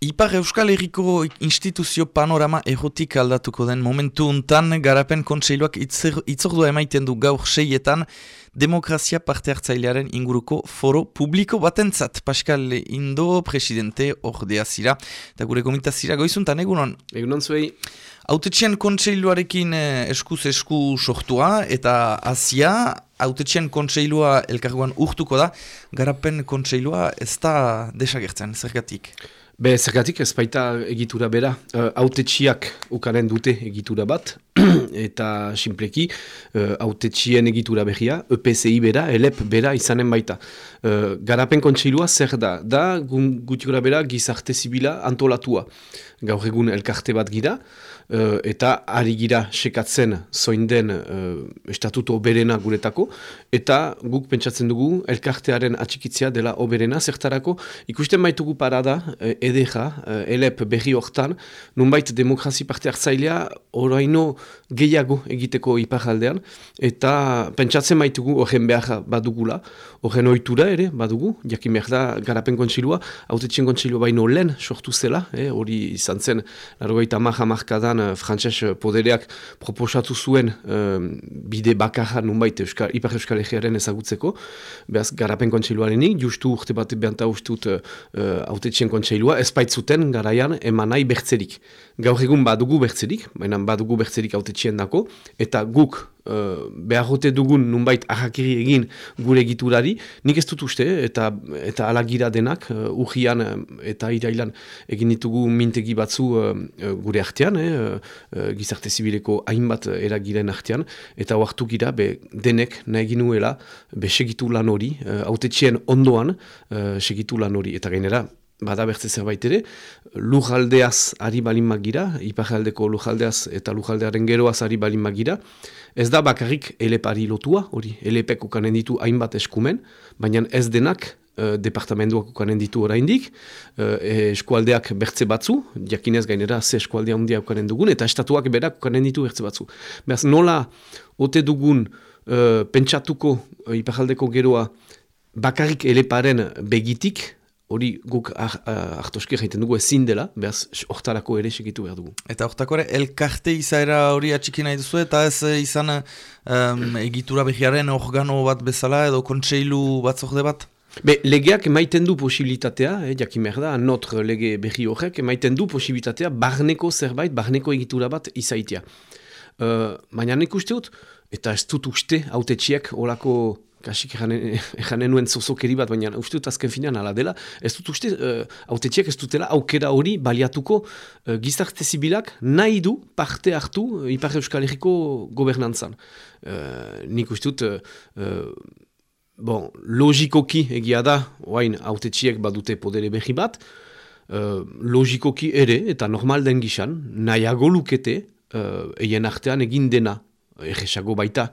Ipar Euskal Herriko instituzio panorama erotik aldatuko den momentu untan garapen kontseiluak itzordua emaiten du gaur seietan demokrazia parte hartzailearen inguruko foro publiko batentzat. Pascal Indo, presidente, ordea zira, eta gure komita zira goizuntan, egunon? Egunon zuei. Autetxean kontseiluarekin eh, eskuz esku sortua eta azia, autetxean kontseilua elkarguan urtuko da, garapen kontseilua ez da desagertzen, zergatik? Be, zergatik ez baita egitura bera, uh, autetxiak ukaren dute egitura bat, eta simpleki, uh, autetxien egitura behia, EPCI bera, ELEP bera izanen baita. Uh, garapen kontseilua zer da, da gutikura bera gizarte zibila antolatua. Gaur egun elkarte bat gira, uh, eta ari gira sekatzen zoin den uh, estatuto oberena guretako, eta guk pentsatzen dugu elkartearen atxikitzea dela oberena, zertarako ikusten baitugu parada, uh, edeja, uh, elep berri hortan, nunbait demokrazi parte hartzailea oraino gehiago egiteko iparaldean, eta pentsatzen baitugu horren behar badugula, horren ohitura ere badugu, jakin behar da garapen kontsilua, autetxen kontsilua baino lehen sortu zela, hori izan zen, largoita maha markadan uh, frantses podereak proposatu zuen bide bakarra nunbait euskal, Ipar Euskal Egearen ezagutzeko, behaz garapen kontseiluarenik, justu urte bat behanta ustut uh, autetxien kontseilua, ez baitzuten garaian emanai bertzerik. Gaur egun badugu bertzerik, baina badugu bertzerik autetxien dako, eta guk uh, beharrote dugun nunbait ahakiri egin gure egiturari, nik ez dut uste, eta, eta alagira denak, uh, urgian eta irailan egin ditugu mintegi batzu uh, gure artean, eh, uh, gizarte zibileko hainbat eragiren artean, eta oartu gira, be, denek nahi ginuela, be segitu lan hori, uh, autetxien ondoan uh, segitu lan hori, eta gainera, bada bertze zerbait ere, lujaldeaz ari balin magira, iparaldeko lujaldeaz eta lujaldearen geroaz ari balin magira, ez da bakarrik elepari lotua, hori, elepek ukanen ditu hainbat eskumen, baina ez denak uh, departamentuak ukanen ditu oraindik, uh, eskualdeak bertze batzu, jakinez gainera ze eskualdea handia ukanen dugun, eta estatuak berak ukanen ditu bertze batzu. Beraz, nola, ote dugun uh, pentsatuko uh, iparaldeko geroa bakarrik eleparen begitik, hori guk hartoski ah, jaiten dugu ezin dela, behaz hortarako ere segitu behar dugu. Eta hortako ere, elkarte izaera hori atxiki nahi duzu, eta ez eh, izan um, egitura behiaren organo bat bezala edo kontseilu bat zorde bat? Be, legeak emaiten du posibilitatea, eh, jakin da, notre lege behi horrek, emaiten du posibilitatea barneko zerbait, barneko egitura bat izaitia. Uh, Baina nik uste dut, eta ez dut uste, haute txiek, olako kasik ejanen nuen zozokeri bat, baina uste dut azken finean ala dela, ez dut uste, uh, autetxeak ez dutela aukera hori baliatuko uh, gizarte zibilak nahi du parte hartu uh, Ipar Euskal Herriko gobernantzan. Uh, nik uste dut, uh, bon, logikoki egia da, oain autetxiek badute podere behi bat, uh, logikoki ere, eta normal den gizan, nahiago lukete, uh, eien artean egin dena, egesago baita,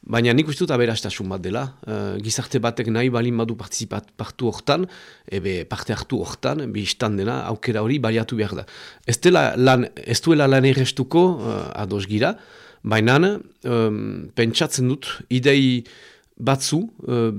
Baina nik uste dut aberastasun bat dela. Uh, gizarte batek nahi balin badu partizipat partu hortan, ebe parte hartu hortan, bi istan dena, aukera hori baliatu behar da. Ez, lan, ez duela lan errestuko uh, ados gira, baina um, pentsatzen dut, idei batzu, uh,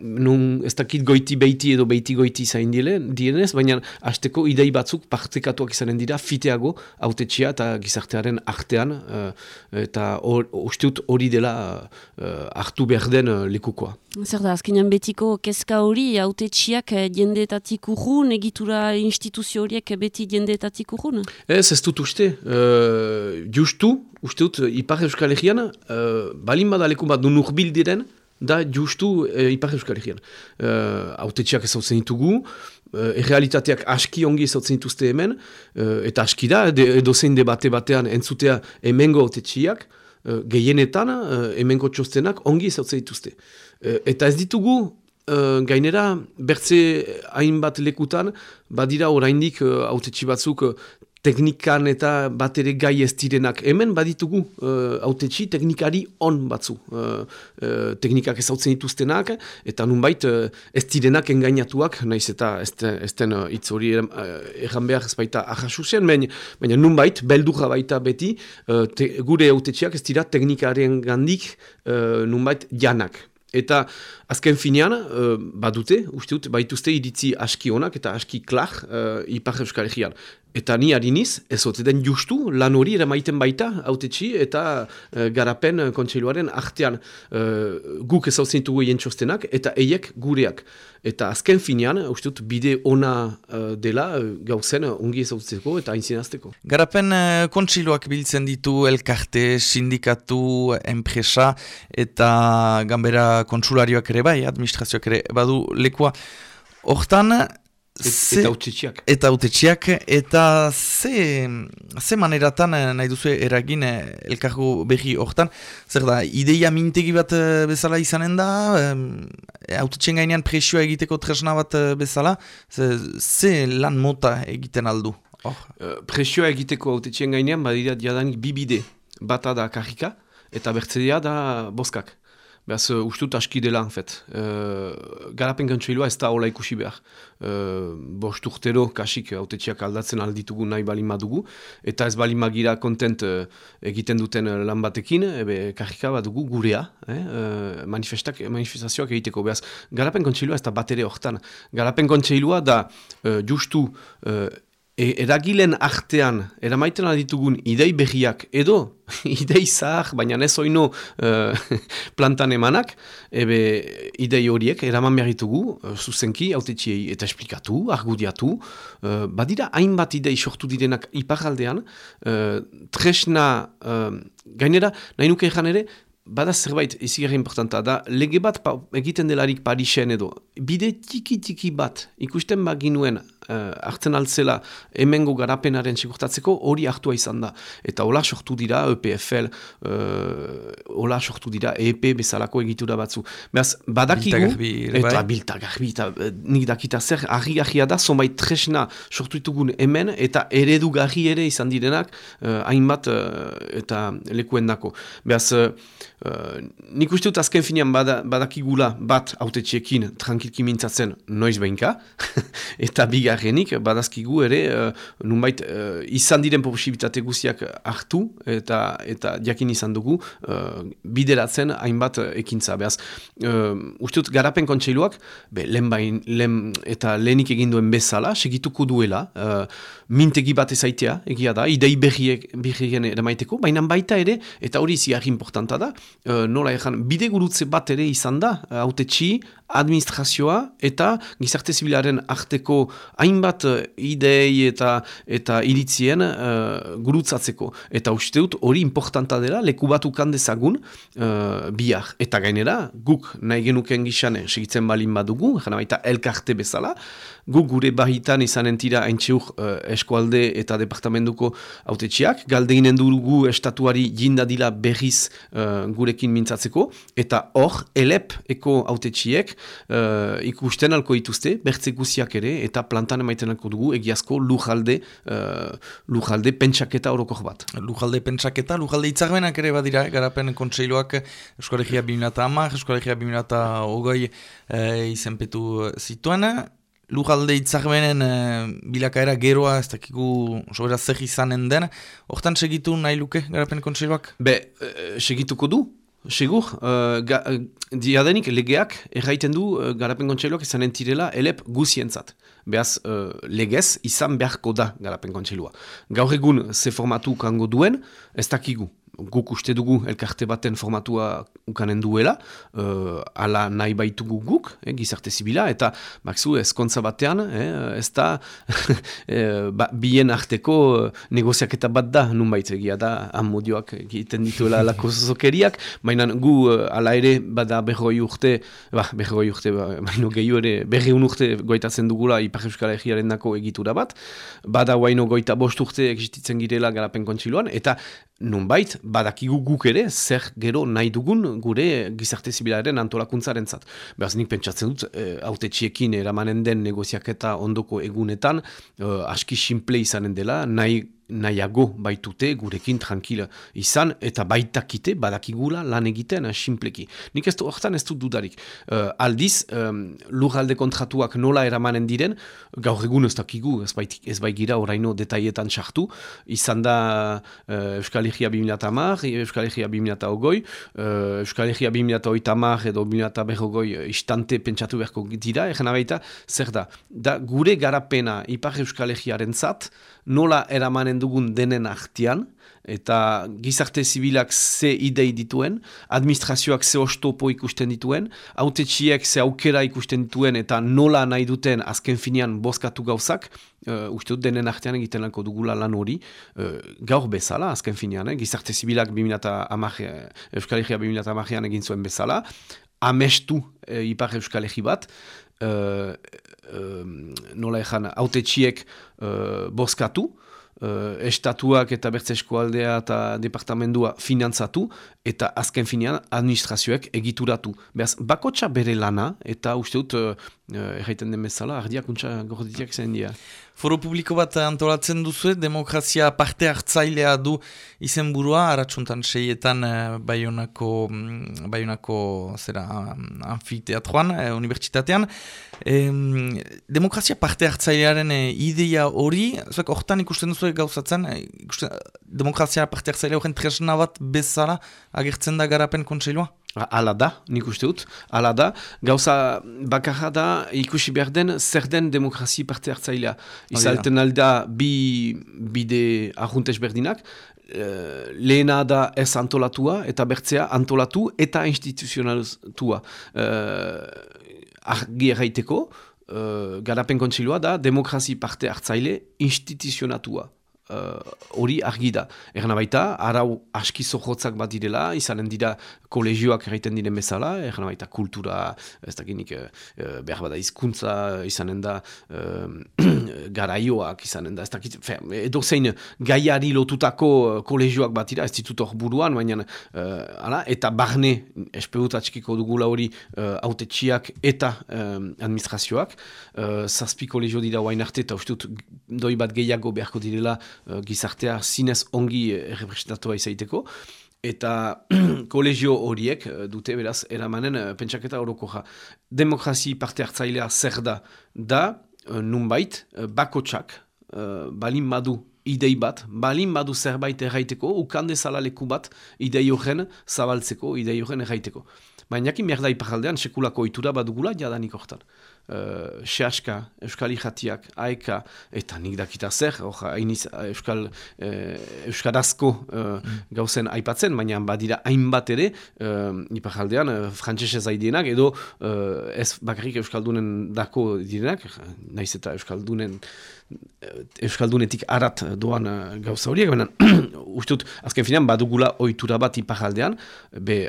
nun ez dakit goiti beiti edo beiti goiti zain dienez, baina hasteko idei batzuk partekatuak izanen dira fiteago autetxia eta gizartearen artean uh, eta usteut hori dela uh, hartu behar den uh, likukoa. Zer da, azkenean betiko kezka hori autetxiak jendeetatik urrun, egitura instituzio horiek beti jendeetatik urrun? Ez, ez dut uste. Uh, justu, usteut, Ipar Euskal Herrian, uh, balin badaleku bat nun urbil diren, da justu e, Ipar Euskal Herrian. E, autetxeak ezautzen ditugu, e, errealitateak aski ongi ezautzen dituzte hemen, e, eta aski da, edo zein debate batean entzutea hemengo autetxiak, e, gehienetan e, hemengo txostenak ongi ezautzen dituzte. E, eta ez ditugu, e, gainera, bertze hainbat lekutan, badira oraindik autetxi batzuk teknikan eta bat ere gai ez direnak. Hemen baditugu uh, teknikari on batzu. Uh, uh, teknikak ez dituztenak eta nunbait uh, ez direnak engainatuak, naiz eta ez den hitz hori erran behar ez baita ahasu zen, baina nunbait, beldurra baita beti, uh, te, gure autetxiak ez dira teknikaren gandik uh, nunbait janak. Eta azken finean, uh, badute, uste dut, baituzte iritzi aski honak eta aski klar uh, Ipar Euskal Herrian. Eta ni hariniz, ez den justu, lan hori eramaiten baita, autetxi, eta uh, garapen kontseiluaren artean uh, guk ez hau zintugu txostenak, eta eiek gureak. Eta azken finean, uste dut, bide ona uh, dela gauzen ongi ez eta hainzinazteko. Garapen kontseiluak biltzen ditu elkarte, sindikatu, enpresa, eta gambera kontsularioak ere bai, administrazioak ere badu lekua. Hortan, eta autetxiak. Eta autetxiak, eta ze, ze maneratan eh, nahi duzu eragin eh, elkargo behi hortan, zer da, ideia mintegi bat eh, bezala izanen da, autetxien gainean presioa egiteko tresna bat bezala, ze, ze lan mota egiten aldu? Oh. Presioa egiteko autetxien gainean, badira jadanik bibide, bata da karrika, eta bertzea da boskak. Beaz, uh, ustut aski dela, en fet. Uh, garapen gantsoilua ez da hola ikusi behar. Uh, bost urtero, kasik, autetxiak aldatzen alditugu nahi balin dugu, eta ez balin magira kontent uh, egiten duten lan batekin, ebe karrika bat dugu gurea, eh? uh, manifestazioak egiteko. Beaz, garapen gantsoilua ez da bat ere hortan. Garapen gantsoilua da uh, justu uh, e, eragilen artean eramaiten ditugun idei behiak edo idei zahar, baina ez oino uh, plantan emanak, ebe idei horiek eraman behar ditugu, uh, zuzenki, autetxiei eta esplikatu, argudiatu, uh, badira hainbat idei sortu direnak iparaldean, uh, tresna, uh, gainera, nahi nuke ere, bada zerbait izigarri importanta da, lege bat egiten delarik Parisen edo, bide tiki-tiki bat ikusten baginuen uh, hartzen altzela hemengo garapenaren sigurtatzeko hori hartua izan da. Eta hola sortu dira EPFL, uh, hola sortu dira EP bezalako egitura batzu. Beaz, badakigu, eta bilta garbi, eta uh, nik dakita zer, argi da, zonbait tresna sortu ditugun hemen, eta eredu garri ere izan direnak, uh, hainbat uh, eta lekuen dako. Beaz, Uh, nik uste dut azken finean bada, badakigula bat autetxiekin tranquilki mintzatzen noiz behinka, eta bigarrenik badazkigu ere uh, nunbait uh, izan diren posibilitate guziak hartu eta eta jakin izan dugu uh, bideratzen hainbat ekintza. Beaz, uh, uste dut garapen kontseiluak, be, lehen bain, lehen, eta lehenik egin duen bezala, segituko duela, uh, mintegi bat ezaitea, egia da, idei berriek, berrien eramaiteko, baina baita ere, eta hori ziar importanta da, uh, nola ezan, bide gurutze bat ere izan da, uh, administrazioa eta gizarte zibilaren arteko hainbat uh, idei eta eta iritzien uh, gurutzatzeko. Eta uste dut hori importanta dela, leku bat dezagun uh, bihar. Eta gainera, guk nahi genuken gizane segitzen balin badugu, jana baita elkarte bezala, guk gure bahitan izanen tira haintxeuk uh, eskualde eta departamentuko autetxiak, galdeinen dugu estatuari jindadila berriz uh, gurekin mintzatzeko, eta hor, elep eko autetxiek uh, ikusten alko dituzte, bertze guziak ere, eta plantan emaiten alko dugu, egiazko lujalde, uh, lujalde pentsaketa orokor bat. Lujalde pentsaketa, lujalde itzagbenak ere badira, eh? garapen kontseiloak Euskolegia 2008, Euskolegia 2008 eh, izenpetu zituen, Lujalde itzakbenen e, bilakaera geroa, ez dakiku sobera zer izanen den, hortan segitu nahi luke garapen kontseiloak? Be, segituko du, Segur, uh, ga, uh, diadenik legeak erraiten du uh, garapen kontseiluak izanen tirela elep guzientzat. Beaz, uh, legez izan beharko da garapen kontseilua. Gaur egun ze formatu kango duen, ez dakigu guk uste dugu elkarte baten formatua ukanen duela, uh, ala nahi baitugu guk, eh, gizarte zibila, eta bakzu ezkontza batean, eh, ez da eh, ba, bien arteko negoziaketa bat da, nun baitzegia da, amodioak egiten dituela lako zozokeriak, baina gu uh, ala ere bada berroi urte, ba, berroi urte, ba, baino gehiu ere, berri un urte goitatzen dugula Ipar Euskal Egiaren dako egitura bat, bada guaino goita bost urte existitzen girela garapen kontsiluan, eta nunbait, badakigu guk ere, zer gero nahi dugun gure gizarte zibilaren antolakuntzaren zat. Beraz, nik pentsatzen dut, e, haute txiekin eramanen den negoziaketa ondoko egunetan, e, aski simple izanen dela, nahi nahiago baitute gurekin tranquila izan eta baitakite badakigula lan egiten uh, simpleki. Nik ez du horretan ez dut dudarik. Uh, aldiz, um, lurralde kontratuak nola eramanen diren, gaur egun ez dakigu, ez, bait, ez gira oraino detaietan sartu, izan da uh, Euskal Herria 2008, Euskal Herria 2008, uh, Euskal Herria 2008 edo 2008 istante pentsatu beharko dira, egen abaita, zer da, da gure garapena Ipar Euskal Herriaren zat, nola eramanen dugun denen artian, eta gizarte zibilak ze idei dituen, administrazioak ze ostopo ikusten dituen, autetxiek ze aukera ikusten dituen eta nola nahi duten azken finean bozkatu gauzak, uh, uste dut denen artean egiten lanko dugula lan hori, uh, gaur bezala azken finean, eh? gizarte zibilak 2008, Euskal Herria 2008an egin zuen bezala, amestu uh, Ipar Euskal Herri bat, uh, nola ezan, autetxiek uh, bozkatu, uh, estatuak eta bertzesko aldea eta departamendua finantzatu eta azken finean administrazioek egituratu. Beaz, bakotxa bere lana eta uste dut, uh, erraiten den bezala, ardiak untsa gorditiak zen dira. Foro publiko bat antolatzen duzu, demokrazia parte hartzailea du izen burua, haratsuntan seietan uh, baionako, mm, baionako zera, anfiteatroan, uh, unibertsitatean. demokrazia parte hartzailearen uh, ideia hori, zuek hortan ikusten duzu gauzatzen, ikusten, demokrazia parte hartzailea horren tresna bat bezala agertzen da garapen kontseilua? Ala da, nik uste dut, ala da. Gauza bakarra da ikusi behar den zer den demokrazi parte hartzailea. Izalten alda bi bide ahuntez berdinak, uh, lehena da ez antolatua eta bertzea antolatu eta instituzionalatua. Uh, argi erraiteko, uh, garapen kontsilua da demokrazi parte hartzaile instituzionatua. Eh, hori uh, argi da. Erna baita, arau aski zohotzak bat direla, izanen dira kolegioak erraiten diren bezala, erna baita kultura, ez dakinik, uh, behar bada izkuntza, izanen da uh, garaioak, izanen da, ez dakit, fe, edo zein gaiari lotutako kolegioak bat dira, ez ditut hor buruan, baina, uh, eta barne, espeut atxikiko dugula hori, uh, autetxiak eta administrazioak, uh, zazpi kolegio dira wain arte, eta uste dut, doi bat gehiago beharko direla, uh, gizartea zinez ongi errepresentatua izaiteko. Eta kolegio horiek dute beraz eramanen pentsaketa horoko ja. Demokrazi parte hartzailea zer da, da nunbait uh, bakotsak uh, balin badu idei bat, balin badu zerbait erraiteko, ukande leku bat idei horren zabaltzeko, idei horren erraiteko. Baina jakin behar da iparaldean sekulako oitura badugula jadanik hortan uh, Seaska, Euskal Ijatiak, Aeka, eta nik dakita zer, hainiz Euskal, uh, Euskarazko uh, gauzen aipatzen, baina badira hainbat ere, uh, ipajaldean, uh, frantzese zaidienak, edo uh, ez bakarrik Euskaldunen dako direnak, naiz eta Euskaldunen Euskaldunetik arat doan uh, gauza horiek, baina ustut, azken finean, badugula ohitura bat ipajaldean, be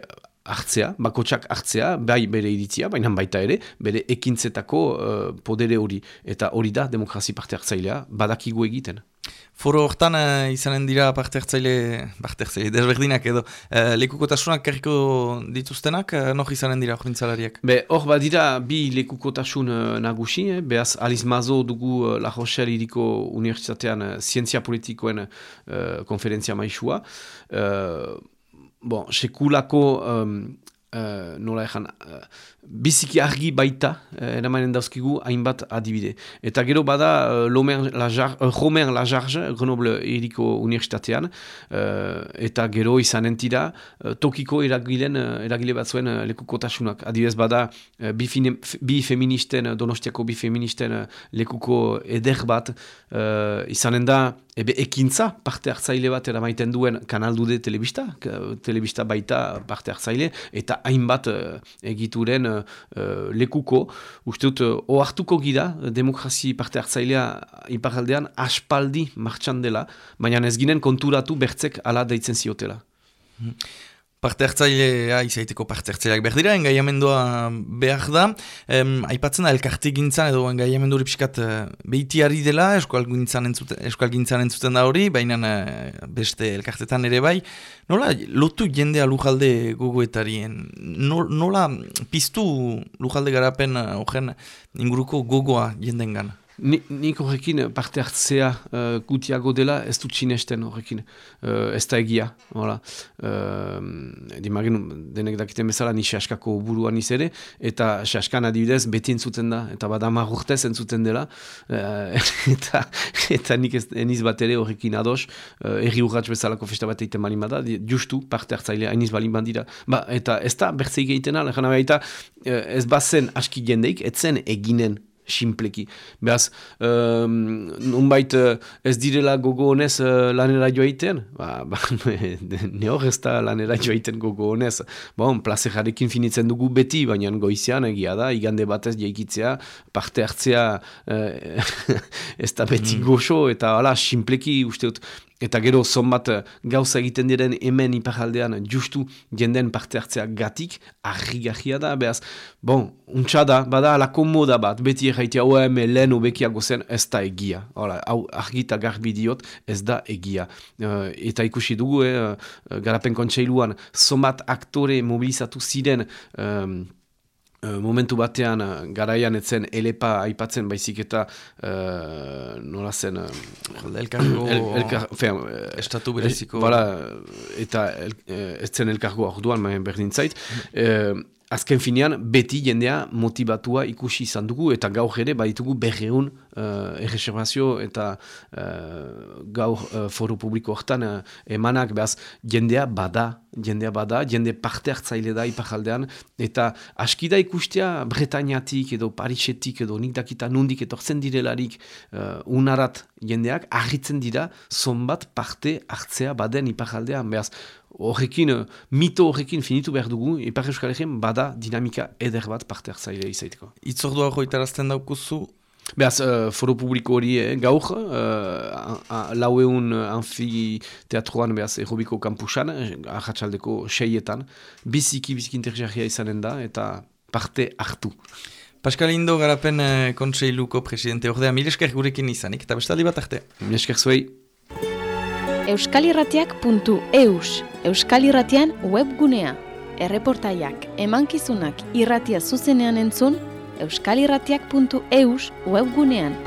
hartzea, bakotsak hartzea, bai bere iritzia, baina baita ere, bere ekintzetako uh, podere hori. Eta hori da demokrazi parte hartzailea, badakigu egiten. Foro hortan uh, izanen dira parte hartzaile, parte hartzaile, desberdinak edo, uh, lekukotasunak kerriko dituztenak, uh, noh izanen dira horintzalariak? Be, hor badira bi lekukotasun uh, nagusi, eh? behaz Aliz Mazo dugu uh, La Rochelle iriko universitatean uh, zientzia politikoen uh, konferentzia maixua. Uh, bon, sekulako um, uh, nola ezan, uh, biziki argi baita, uh, eramanen dauzkigu, hainbat adibide. Eta gero bada, uh, Romer Lajarge, uh, Grenoble eriko universitatean, uh, eta gero izan entira, uh, tokiko eragilen, uh, eragile bat zuen uh, lekukotasunak. Adibidez bada, uh, bi, fine, bi feministen, donostiako bi uh, lekuko eder bat, uh, izanen da, ebe ekintza parte hartzaile bat eramaiten duen kanaldude telebista, telebista baita parte hartzaile, eta hainbat uh, egituren uh, lekuko, uste dut, uh, oartuko gira, demokrazi parte hartzailea iparaldean aspaldi martxan dela, baina ez ginen konturatu bertzek ala deitzen ziotela. Hmm. Parte hartzailea izaiteko parte hartzaileak berdira, engaiamendua behar da. Em, aipatzen da, elkarte gintzan edo engaiamendu hori pixkat uh, behitiari dela, eskual gintzan, entzuten, eskual entzuten da hori, baina uh, beste elkartetan ere bai. Nola, lotu jendea lujalde gogoetarien? Nola, piztu lujalde garapen horren inguruko gogoa jendengan? Nik horrekin parte hartzea uh, gutiago dela ez dut sinesten horrekin. Uh, ez da egia. Uh, denek dakiten bezala ni saskako buruan ere eta saskan adibidez beti entzuten da, eta bada marrurtez entzuten dela, eta, eta nik ez eniz bat ere horrekin ados, uh, erri urratz bezalako festa bat egiten balin bada, justu parte hartzailea eniz balin bandira. Ba, eta ez da bertzeik egiten ala, eta ez bazen aski jendeik, etzen eginen simpleki. Beaz, um, nunbait uh, ez direla gogo honez uh, lanera joaiten, ba, ba, ne hor ez da lanera joaiten gogo honez. Bon, plaze jarekin finitzen dugu beti, baina goizian egia da, igande batez jaikitzea, parte hartzea uh, ez da beti mm. goxo, eta hala, simpleki usteut, Eta gero, zonbat eh, gauza egiten diren hemen iparaldean justu jenden parte hartzea gatik, argi da, behaz, bon, untsa da, bada ala komoda bat, beti erraitea, oa hemen lehen obekiago zen, ez da egia. Hala, hau argi eta garbi diot, ez da egia. Uh, eta ikusi dugu, eh, garapen kontseiluan, zonbat aktore mobilizatu ziren, Eh, momentu batean eh, garaian etzen elepa aipatzen baizik eta uh, nola zen uh, elkargo el, estatu bereziko eta el, etzen elkargo orduan berdin zait. Mm azken finean, beti jendea motivatua ikusi izan dugu, eta gaur ere baditugu berreun uh, erreservazio eta uh, gaur uh, foru publiko hortan uh, emanak, behaz, jendea bada, jendea bada, jende parte hartzaile da ipajaldean, eta askida ikustea Bretañatik edo Parisetik edo nik dakita nundik etortzen direlarik uh, unarat jendeak, ahitzen dira, zonbat parte hartzea baden ipajaldean, behaz, horrekin, uh, mito horrekin finitu behar dugu, Ipar Euskal bada dinamika eder bat parte hartzaile izaiteko. Itzordua hori tarazten daukuzu? Beaz, uh, foro publiko hori eh, gaur, uh, laueun anfiteatroan beaz errobiko kampusan, ahatsaldeko seietan, biziki, biziki interjarria izanen da, eta parte hartu. Pascal Indo, garapen uh, kontseiluko presidente ordea, mil esker gurekin izanik, eta bestaldi bat arte. Mil esker zuei euskalirratiak.eus Euskal Irratian webgunea. Erreportaiak, emankizunak irratia zuzenean entzun, euskalirratiak.eus webgunean.